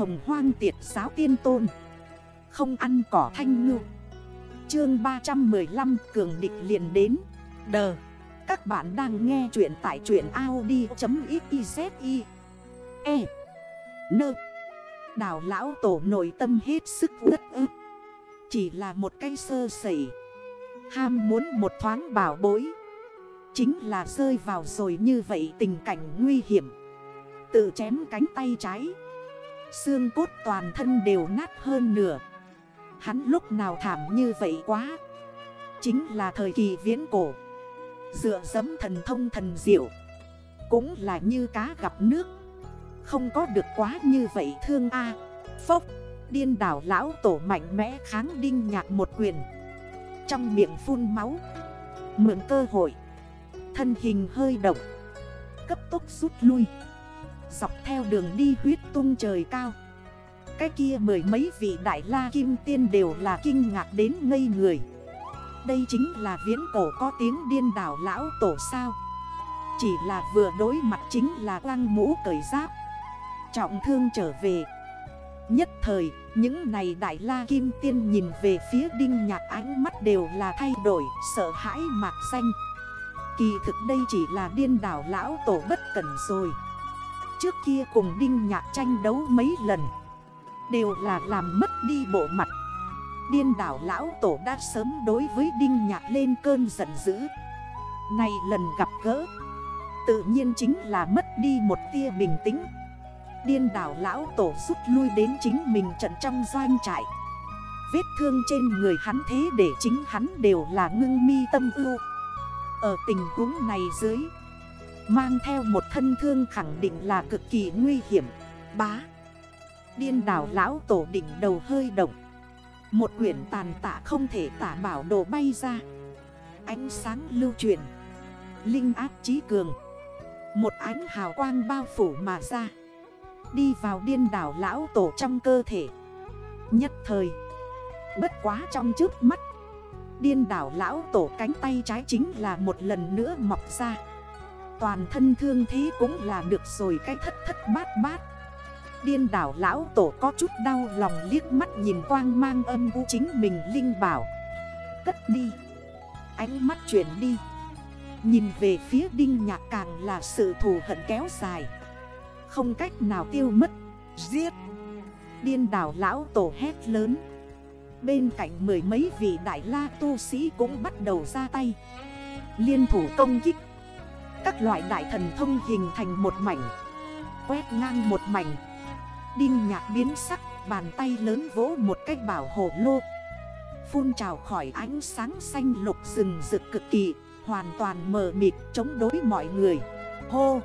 hồng hoang tiệt giáo tiên tôn. Không ăn cỏ thanh ngư. Chương 315 cường địch liền đến. Đờ. Các bạn đang nghe chuyện tại chuyện Audi.xyz E. Nơ. Đào lão tổ nội tâm hết sức rất ức. Chỉ là một cây sơ sẩy. Ham muốn một thoáng bảo bối. Chính là rơi vào rồi như vậy tình cảnh nguy hiểm. Tự chém cánh tay trái. Xương cốt toàn thân đều nát hơn nửa. Hắn lúc nào thảm như vậy quá? Chính là thời kỳ viễn cổ. Dựa dấm thần thông thần diệu. Cũng là như cá gặp nước. Không có được quá như vậy thương A. Phốc, Điên đảo lão tổ mạnh mẽ kháng đinh nhạc một quyền. Trong miệng phun máu. Mượn cơ hội. Thân hình hơi động. Cấp tốc rút lui. Dọc theo đường đi huyết tung trời cao. Cái kia mười mấy vị đại la kim tiên đều là kinh ngạc đến ngây người. Đây chính là viễn cổ có tiếng điên đảo lão tổ sao. Chỉ là vừa đối mặt chính là quăng mũ cởi giáp. Trọng thương trở về. Nhất thời, những này đại la kim tiên nhìn về phía đinh nhạc ánh mắt đều là thay đổi, sợ hãi mạc xanh. Kỳ thực đây chỉ là điên đảo lão tổ bất cẩn rồi. Trước kia cùng Đinh Nhạc tranh đấu mấy lần. Đều là làm mất đi bộ mặt. Điên đảo lão tổ đã sớm đối với Đinh Nhạc lên cơn giận dữ. Này lần gặp gỡ, Tự nhiên chính là mất đi một tia bình tĩnh. Điên đảo lão tổ rút lui đến chính mình trận trong doanh trại. Vết thương trên người hắn thế để chính hắn đều là ngưng mi tâm ưu. Ở tình huống này dưới Mang theo một thân thương khẳng định là cực kỳ nguy hiểm. Bá. Điên đảo lão tổ đỉnh đầu hơi động. Một quyển tàn tạ không thể tả bảo đồ bay ra. Ánh sáng lưu truyền. Linh áp trí cường. Một ánh hào quang bao phủ mà ra. Đi vào điên đảo lão tổ trong cơ thể. Nhất thời. Bất quá trong trước mắt. Điên đảo lão tổ cánh tay trái chính là một lần nữa mọc ra. Toàn thân thương thế cũng là được rồi, cái thất thất bát bát. Điên đảo lão tổ có chút đau lòng liếc mắt nhìn quang mang âm vũ chính mình linh bảo. Cất đi. Ánh mắt chuyển đi. Nhìn về phía đinh nhạc càng là sự thù hận kéo dài. Không cách nào tiêu mất. Giết. Điên đảo lão tổ hét lớn. Bên cạnh mười mấy vị đại la tu sĩ cũng bắt đầu ra tay. Liên thủ công kích các loại đại thần thông hình thành một mảnh. Quét ngang một mảnh. Đinh nhạc biến sắc, Bàn tay lớn vỗ một cách bảo hộ lô. Phun trào khỏi ánh sáng xanh lục rừng rực cực kỳ, Hoàn toàn mờ mịt chống đối mọi người. Hô,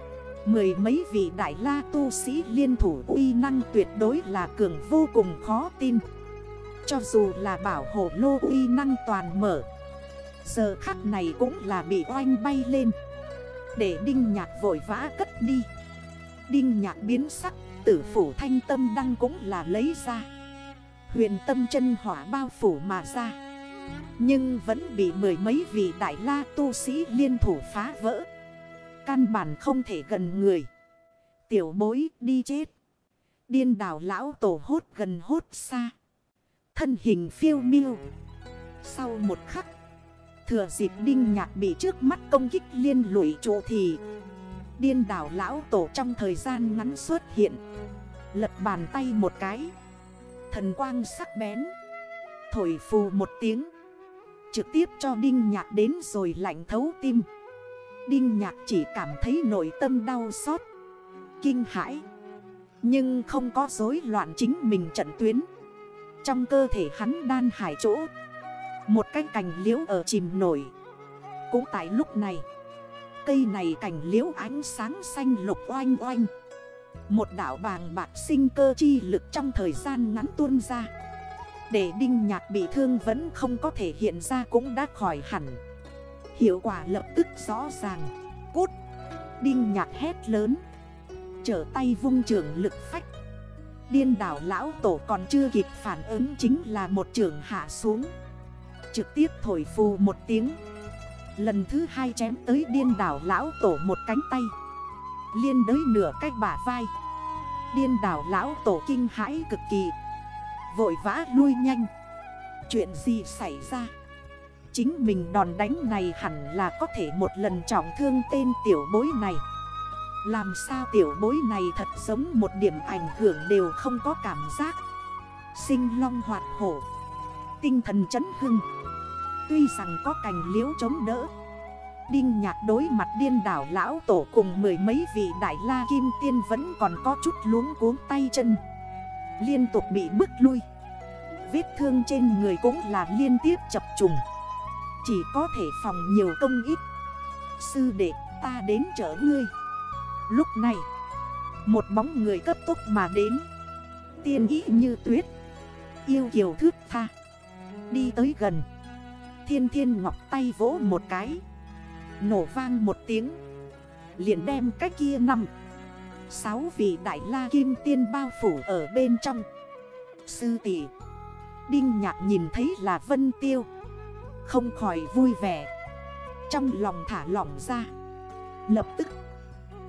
Mười mấy vị đại la tu sĩ liên thủ uy năng tuyệt đối là cường vô cùng khó tin. Cho dù là bảo hộ lô uy năng toàn mở, Giờ khắc này cũng là bị oanh bay lên để Đinh Nhạc vội vã cất đi. Đinh Nhạc biến sắc, Tử phủ thanh tâm đăng cũng là lấy ra. Huyền tâm chân hỏa bao phủ mà ra. Nhưng vẫn bị mười mấy vị đại la tu sĩ liên thủ phá vỡ. Căn bản không thể gần người. Tiểu bối đi chết. Điên đảo lão tổ hốt gần hốt xa. Thân hình phiêu miêu. Sau một khắc Thừa dịp đinh nhạc bị trước mắt công kích liên lụy trụ thì, Điên đảo lão tổ trong thời gian ngắn xuất hiện. Lật bàn tay một cái. Thần quang sắc bén. Thổi phù một tiếng. Trực tiếp cho đinh nhạc đến rồi lạnh thấu tim. Đinh nhạc chỉ cảm thấy nội tâm đau xót. Kinh hãi. Nhưng không có rối loạn chính mình trận tuyến. Trong cơ thể hắn đan hải chỗ một cái cành liễu ở chìm nổi. Cũng tại lúc này, Cây này cành liễu ánh sáng xanh lục oanh oanh. Một đảo bàng bạc sinh cơ chi lực trong thời gian ngắn tuôn ra. Để đinh nhạc bị thương vẫn không có thể hiện ra cũng đã khỏi hẳn. Hiệu quả lập tức rõ ràng. Cút! Đinh nhạc hét lớn. Trở tay vung trường lực phách. Điên đảo lão tổ còn chưa kịp phản ứng chính là một trường hạ xuống trực tiếp thổi phù một tiếng. Lần thứ hai chém tới điên đảo lão tổ một cánh tay. Liên đới nửa cách bả vai. Điên đảo lão tổ kinh hãi cực kỳ. Vội vã lui nhanh. Chuyện gì xảy ra? Chính mình đòn đánh này hẳn là có thể một lần trọng thương tên tiểu bối này. Làm sao tiểu bối này thật giống một điểm ảnh hưởng đều không có cảm giác? Sinh long hoạt hổ. Tinh thần chấn hưng. Tuy rằng có cành liễu chống đỡ, Đinh nhạc đối mặt điên đảo lão tổ cùng mười mấy vị đại la kim tiên vẫn còn có chút luống cuốn tay chân. Liên tục bị bước lui. Vết thương trên người cũng là liên tiếp chập trùng. Chỉ có thể phòng nhiều công ít. Sư đệ, ta đến chở ngươi. Lúc này, Một bóng người cấp tốc mà đến. Tiên ý như tuyết. Yêu kiều thước tha. Đi tới gần. Thiên thiên ngọc tay vỗ một cái. Nổ vang một tiếng. Liền đem cái kia nằm Sáu vị đại la kim tiên bao phủ ở bên trong. Sư tỷ, Đinh nhạc nhìn thấy là Vân Tiêu. Không khỏi vui vẻ. Trong lòng thả lỏng ra. Lập tức,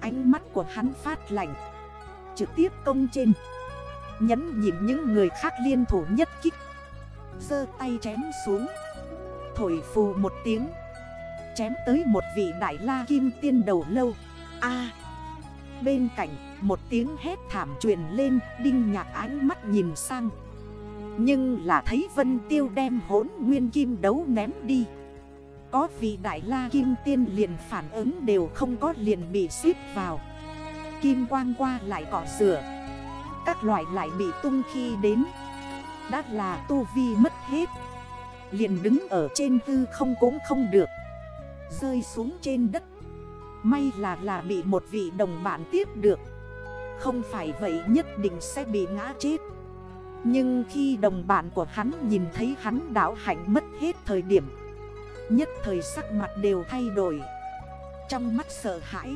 Ánh mắt của hắn phát lạnh. Trực tiếp công trên. Nhấn nhìn những người khác liên thủ nhất kích. Dơ tay chém xuống. Thổi phù một tiếng. Chém tới một vị đại la kim tiên đầu lâu. A. Bên cạnh, một tiếng hét thảm truyền lên, Đinh nhạc ánh mắt nhìn sang. Nhưng là thấy Vân Tiêu đem hốn nguyên kim đấu ném đi. Có vị đại la kim tiên liền phản ứng đều không có liền bị xếp vào. Kim quang qua lại cỏ rửa. Các loại lại bị tung khi đến. Đã là tu vi mất hết. Liền đứng ở trên hư không cũng không được. Rơi xuống trên đất. May là là bị một vị đồng bạn tiếp được. Không phải vậy nhất định sẽ bị ngã chết. Nhưng khi đồng bạn của hắn nhìn thấy hắn đảo hạnh mất hết thời điểm, Nhất thời sắc mặt đều thay đổi. Trong mắt sợ hãi,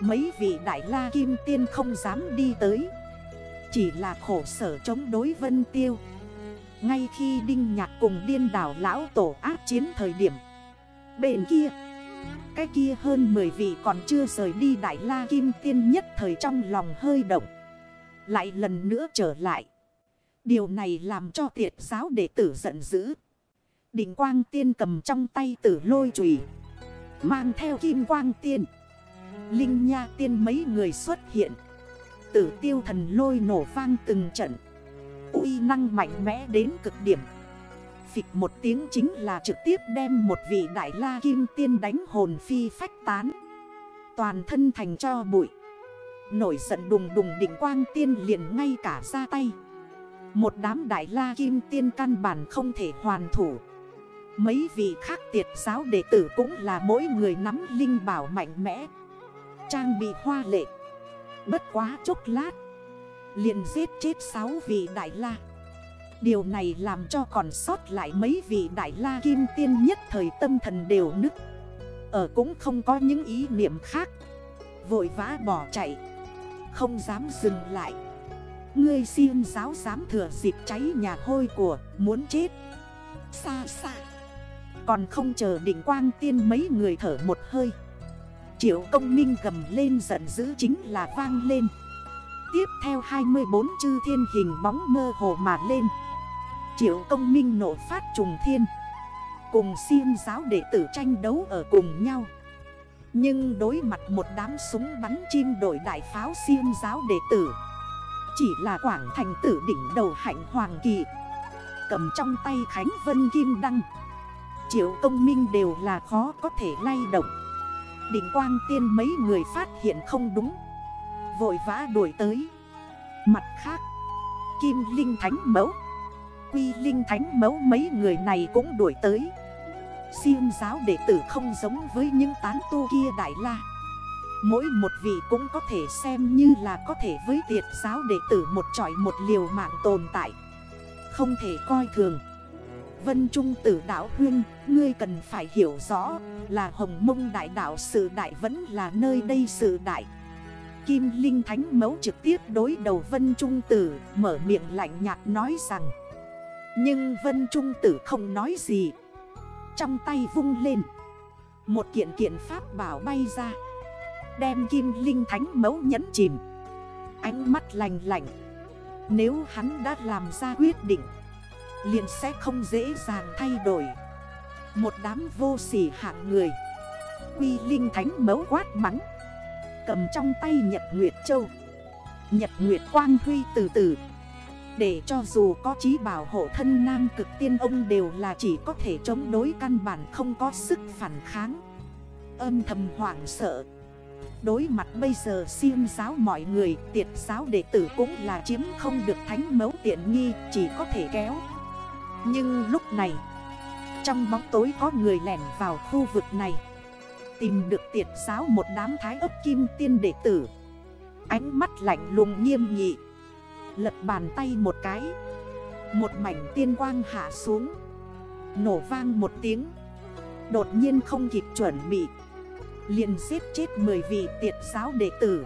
Mấy vị đại la kim tiên không dám đi tới. Chỉ là khổ sở chống đối vân tiêu. Ngay khi Đinh Nhạc cùng điên đảo lão tổ áp chiến thời điểm, Bên kia, Cái kia hơn 10 vị còn chưa rời đi Đại La Kim Tiên nhất thời trong lòng hơi động, Lại lần nữa trở lại. Điều này làm cho tiệt giáo đệ tử giận dữ. Đỉnh quang tiên cầm trong tay tử lôi chùy, Mang theo kim quang tiên. Linh nha tiên mấy người xuất hiện. Tử tiêu thần lôi nổ vang từng trận uy năng mạnh mẽ đến cực điểm. Phịch một tiếng chính là trực tiếp đem một vị đại la kim tiên đánh hồn phi phách tán. Toàn thân thành cho bụi. Nổi giận đùng đùng đỉnh quang tiên liền ngay cả ra tay. Một đám đại la kim tiên căn bản không thể hoàn thủ. Mấy vị khác tiệt giáo đệ tử cũng là mỗi người nắm linh bảo mạnh mẽ. Trang bị hoa lệ. Bất quá chốc lát liền giết chết 6 vị đại la. Điều này làm cho còn sót lại mấy vị đại la kim tiên nhất thời tâm thần đều nức. Ở cũng không có những ý niệm khác. Vội vã bỏ chạy. Không dám dừng lại. Ngươi xin giáo dám thừa dịp cháy nhà hôi của, muốn chết. Xa xa Còn không chờ đỉnh quang tiên mấy người thở một hơi. Triệu công minh gầm lên giận dữ chính là vang lên. Tiếp theo 24 chư thiên hình bóng mơ hồ mà lên. Triệu công minh nổ phát trùng thiên. Cùng siêm giáo đệ tử tranh đấu ở cùng nhau. Nhưng đối mặt một đám súng bắn chim đổi đại pháo siêm giáo đệ tử. Chỉ là quảng thành tử đỉnh đầu hạnh hoàng kỳ. Cầm trong tay Khánh Vân Kim Đăng. Triệu công minh đều là khó có thể lay động. Đỉnh quang tiên mấy người phát hiện không đúng. Vội vã đuổi tới. Mặt khác, Kim Linh Thánh Mẫu, Quy Linh Thánh Mẫu mấy người này cũng đuổi tới. Siêng giáo đệ tử không giống với những tán tu kia đại la. Mỗi một vị cũng có thể xem như là có thể với tiệt giáo đệ tử một tròi một liều mạng tồn tại. Không thể coi thường. Vân Trung tử đảo huyên, Ngươi cần phải hiểu rõ Là hồng mông đại đảo sự đại vẫn là nơi đây sự đại. Kim Linh Thánh Mẫu trực tiếp đối đầu Vân Trung tử, Mở miệng lạnh nhạt nói rằng. Nhưng Vân Trung Tử không nói gì. Trong tay vung lên. Một kiện kiện pháp bảo bay ra. Đem kim linh thánh mấu nhấn chìm. Ánh mắt lành lạnh. Nếu hắn đã làm ra quyết định, liền sẽ không dễ dàng thay đổi. Một đám vô sỉ hạng người. Quy Linh Thánh mấu quát mắng. Cầm trong tay Nhật Nguyệt Châu. Nhật Nguyệt Quang Huy từ từ. Để cho dù có trí bảo hộ thân nam cực tiên ông đều là chỉ có thể chống đối căn bản không có sức phản kháng. Âm thầm hoảng sợ. Đối mặt bây giờ siêng giáo mọi người, Tiệt giáo đệ tử cũng là chiếm không được thánh mấu tiện nghi, Chỉ có thể kéo. Nhưng lúc này, Trong bóng tối có người lẻn vào khu vực này. Tìm được tiệt giáo một đám thái ấp kim tiên đệ tử. Ánh mắt lạnh lùng nghiêm nghị. Lật bàn tay một cái. Một mảnh tiên quang hạ xuống. Nổ vang một tiếng. Đột nhiên không kịp chuẩn bị. Liền giết chết 10 vị tiệt giáo đệ tử.